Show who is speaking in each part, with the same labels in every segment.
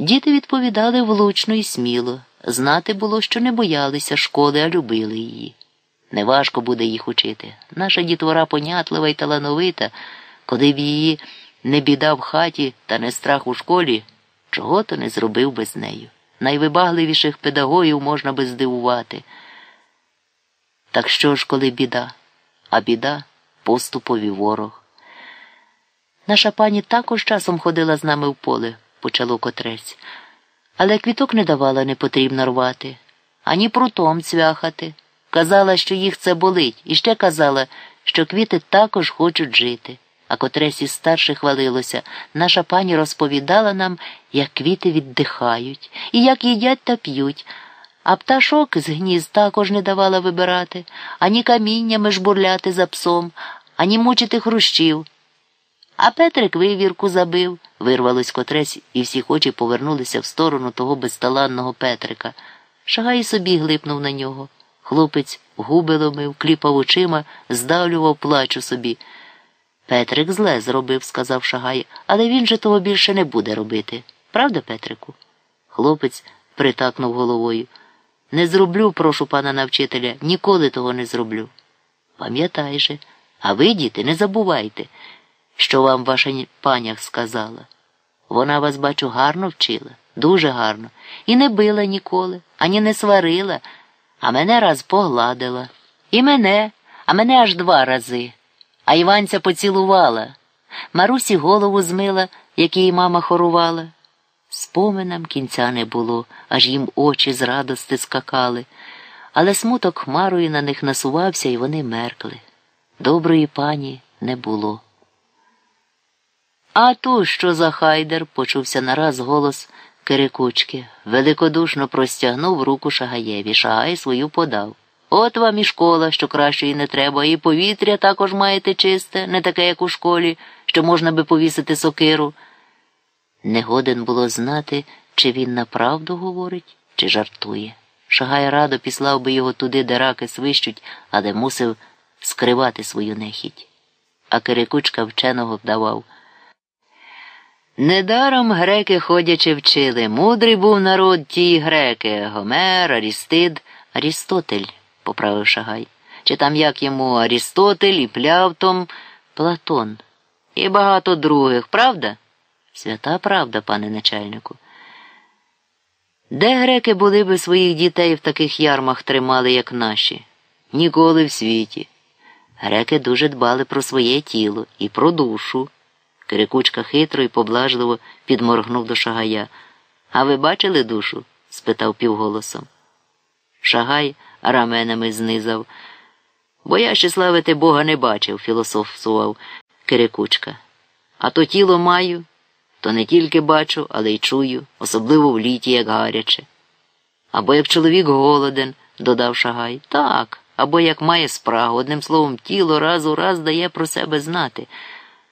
Speaker 1: Діти відповідали влучно і сміло. Знати було, що не боялися школи, а любили її. Неважко буде їх учити. Наша дітвора понятлива і талановита, коли б її не біда в хаті та не страх у школі, чого то не зробив би з нею. Найвибагливіших педагогів можна би здивувати. Так що ж, коли біда, а біда поступові ворог. Наша пані також часом ходила з нами в поле, почало котрець, але квіток не давала непотрібно рвати, ані прутом цвяхати. Казала, що їх це болить, і ще казала, що квіти також хочуть жити. А котресь із старших хвалилося, наша пані розповідала нам, як квіти віддихають, і як їдять та п'ють. А пташок з гнізд також не давала вибирати, ані каміннями жбурляти за псом, ані мучити хрущів. А Петрик вивірку забив, вирвалось котресь, і всі очі повернулися в сторону того безталанного Петрика. Шагай собі глипнув на нього. Хлопець губи ломив, кліпав очима, здавлював плачу собі. Петрик зле зробив, сказав Шагай, але він же того більше не буде робити. Правда, Петрику? Хлопець притакнув головою. Не зроблю, прошу пана навчителя, ніколи того не зроблю. Пам'ятай же, а ви, діти, не забувайте, що вам ваша панях сказала. Вона вас, бачу, гарно вчила, дуже гарно, і не била ніколи, ані не сварила, а мене раз погладила. І мене, а мене аж два рази. А Іванця поцілувала. Марусі голову змила, як її мама хорувала. Споминам кінця не було, аж їм очі з радости скакали, але смуток хмарою на них насувався, і вони меркли. Доброї пані не було. А то що за хайдер? почувся нараз голос Кирикучки. Великодушно простягнув руку Шагаєві. Шагай свою подав. От вам і школа, що кращої не треба, і повітря також маєте чисте, не таке, як у школі, що можна би повісити сокиру. Не годен було знати, чи він направду говорить, чи жартує. Шагай радо післав би його туди, де раки свищуть, але мусив скривати свою нехідь. А Кирикучка вченого вдавав. Недаром греки ходячи вчили. Мудрий був народ ті греки Гомер, Арістид, Арістотель, поправив Шагай. Чи там як йому Арістотель і Плявтом Платон. І багато других, правда? Свята правда, пане начальнику. Де греки були би своїх дітей в таких ярмах тримали, як наші? Ніколи в світі. Греки дуже дбали про своє тіло і про душу. Кирикучка хитро і поблажливо підморгнув до шагая. А ви бачили душу? спитав півголосом. Шагай раменами знизав. Бо я ще славити Бога не бачив, філософсував Кирикучка. А то тіло маю, то не тільки бачу, але й чую, особливо в літі, як гаряче. Або як чоловік голоден, додав Шагай. Так, або як має спрагу, одним словом, тіло раз у раз дає про себе знати.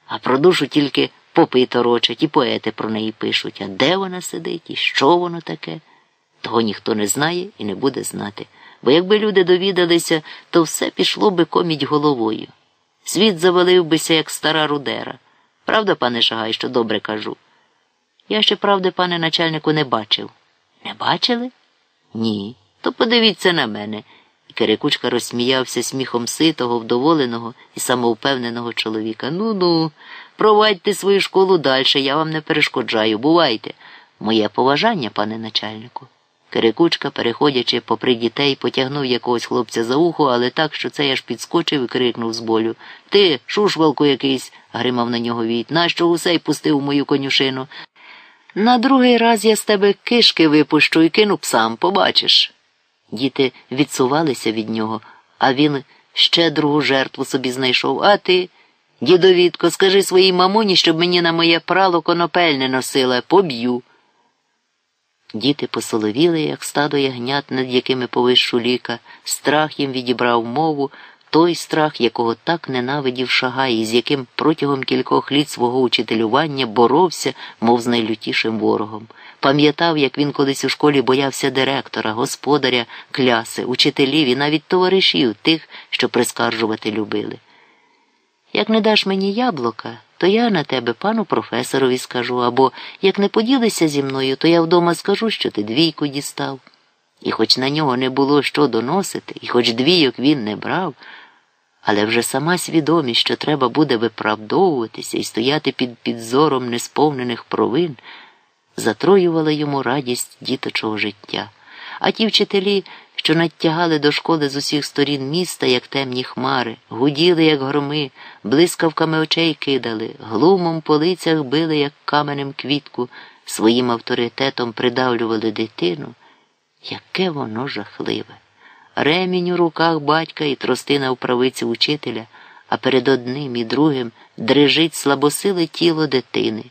Speaker 1: А про душу тільки попи торочать і поети про неї пишуть. А де вона сидить і що воно таке? Того ніхто не знає і не буде знати. Бо якби люди довідалися, то все пішло би комідь головою. Світ завалив бися, як стара рудера. Правда, пане Шагай, що добре кажу? Я ще, правди, пане начальнику, не бачив. Не бачили? Ні. То подивіться на мене. Кирикучка розсміявся сміхом ситого, вдоволеного і самовпевненого чоловіка. Ну ну, провадьте свою школу далі, я вам не перешкоджаю. Бувайте. Моє поважання, пане начальнику. Кирикучка, переходячи попри дітей, потягнув якогось хлопця за ухо, але так, що цей аж підскочив і крикнув з болю. Ти, шушвалку якийсь, гримав на нього війт, нащо гусей пустив у мою конюшину? На другий раз я з тебе кишки випущу і кину псам, побачиш. Діти відсувалися від нього, а він ще другу жертву собі знайшов. А ти, дідовідко, скажи своїй мамуні, щоб мені на моє прало конопельне носила, поб'ю. Діти посоловіли, як стадо ягнят, над якими повищу ліка, страх їм відібрав мову, той страх, якого так ненавидів Шагай, з яким протягом кількох літ свого учителювання боровся, мов з найлютішим ворогом. Пам'ятав, як він колись у школі боявся директора, господаря, кляси, учителів і навіть товаришів, тих, що прискаржувати любили. Як не даш мені яблука, то я на тебе пану професорові скажу, або як не поділися зі мною, то я вдома скажу, що ти двійку дістав. І хоч на нього не було що доносити, і хоч двійок він не брав, але вже сама свідомість, що треба буде виправдовуватися і стояти під підзором несповнених провин, затроювала йому радість діточого життя. А ті вчителі, що надтягали до школи з усіх сторін міста, як темні хмари, гуділи, як громи, блискавками очей кидали, глумом по лицях били, як каменем квітку, своїм авторитетом придавлювали дитину. Яке воно жахливе. Ремінь у руках батька і тростина в правиці учителя, а перед одним і другим дрижить слабосиле тіло дитини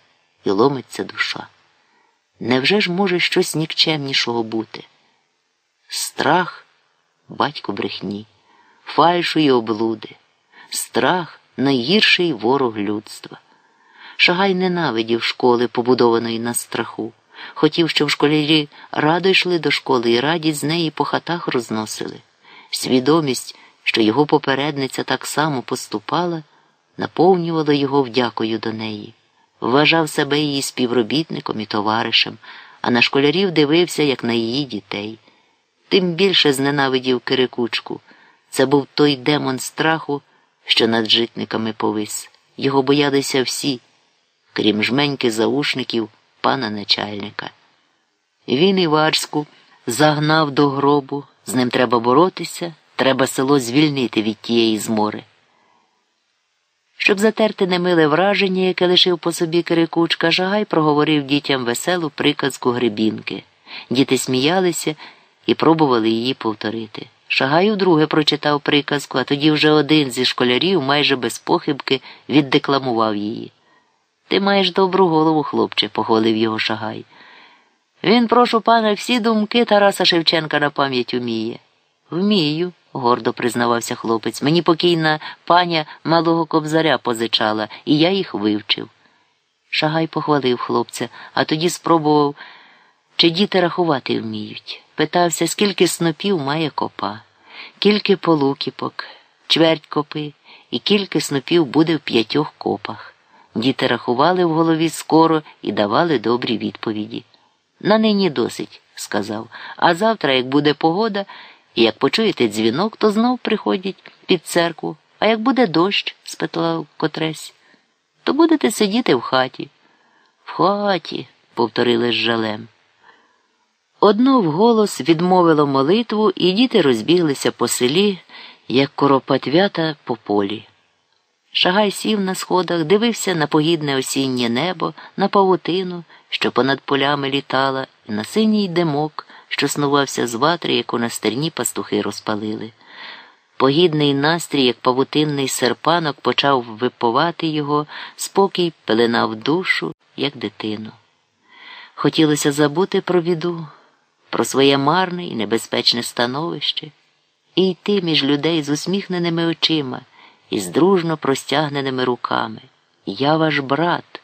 Speaker 1: і ломиться душа. Невже ж може щось нікчемнішого бути? Страх батько брехні, фальшу й облуди, страх найгірший ворог людства. Шагай ненавидів школи, побудованої на страху. Хотів, щоб школярі радо йшли до школи і радість з неї по хатах розносили. Свідомість, що його попередниця так само поступала, наповнювала його вдякою до неї. Вважав себе її співробітником і товаришем, а на школярів дивився, як на її дітей. Тим більше зненавидів Кирикучку. Це був той демон страху, що над житниками повис. Його боялися всі, крім жменьки заушників пана начальника. Він Іварську загнав до гробу, з ним треба боротися, треба село звільнити від тієї змори. Щоб затерти немиле враження, яке лишив по собі Кирикучка, Жагай проговорив дітям веселу приказку грибінки. Діти сміялися і пробували її повторити. Шагай вдруге прочитав приказку, а тоді вже один зі школярів майже без похибки віддекламував її. Ти маєш добру голову, хлопче, похвалив його шагай. Він, прошу пана, всі думки Тараса Шевченка на пам'ять уміє. Вмію, гордо признавався хлопець. Мені покійна паня малого кобзаря позичала, і я їх вивчив. Шагай похвалив хлопця, а тоді спробував, чи діти рахувати вміють. Питався, скільки снопів має копа, кільки полукіпок, чверть копи, і кілька снопів буде в п'ятьох копах. Діти рахували в голові скоро і давали добрі відповіді. На нині досить, сказав, а завтра, як буде погода, і як почуєте дзвінок, то знов приходять під церкву. А як буде дощ? спитала котресь, то будете сидіти в хаті. В хаті, повторили з жалем. Одно вголос відмовило молитву, і діти розбіглися по селі, як коропатвята по полі. Шагай сів на сходах, дивився на погідне осіннє небо, на павутину, що понад полями літала, і на синій димок, що снувався з ватри, яку на стерні пастухи розпалили. Погідний настрій, як павутинний серпанок, почав випивати його, спокій пеленав душу, як дитину. Хотілося забути про біду, про своє марне і небезпечне становище, і йти між людей з усміхненими очима із дружно простягненими руками. Я ваш брат.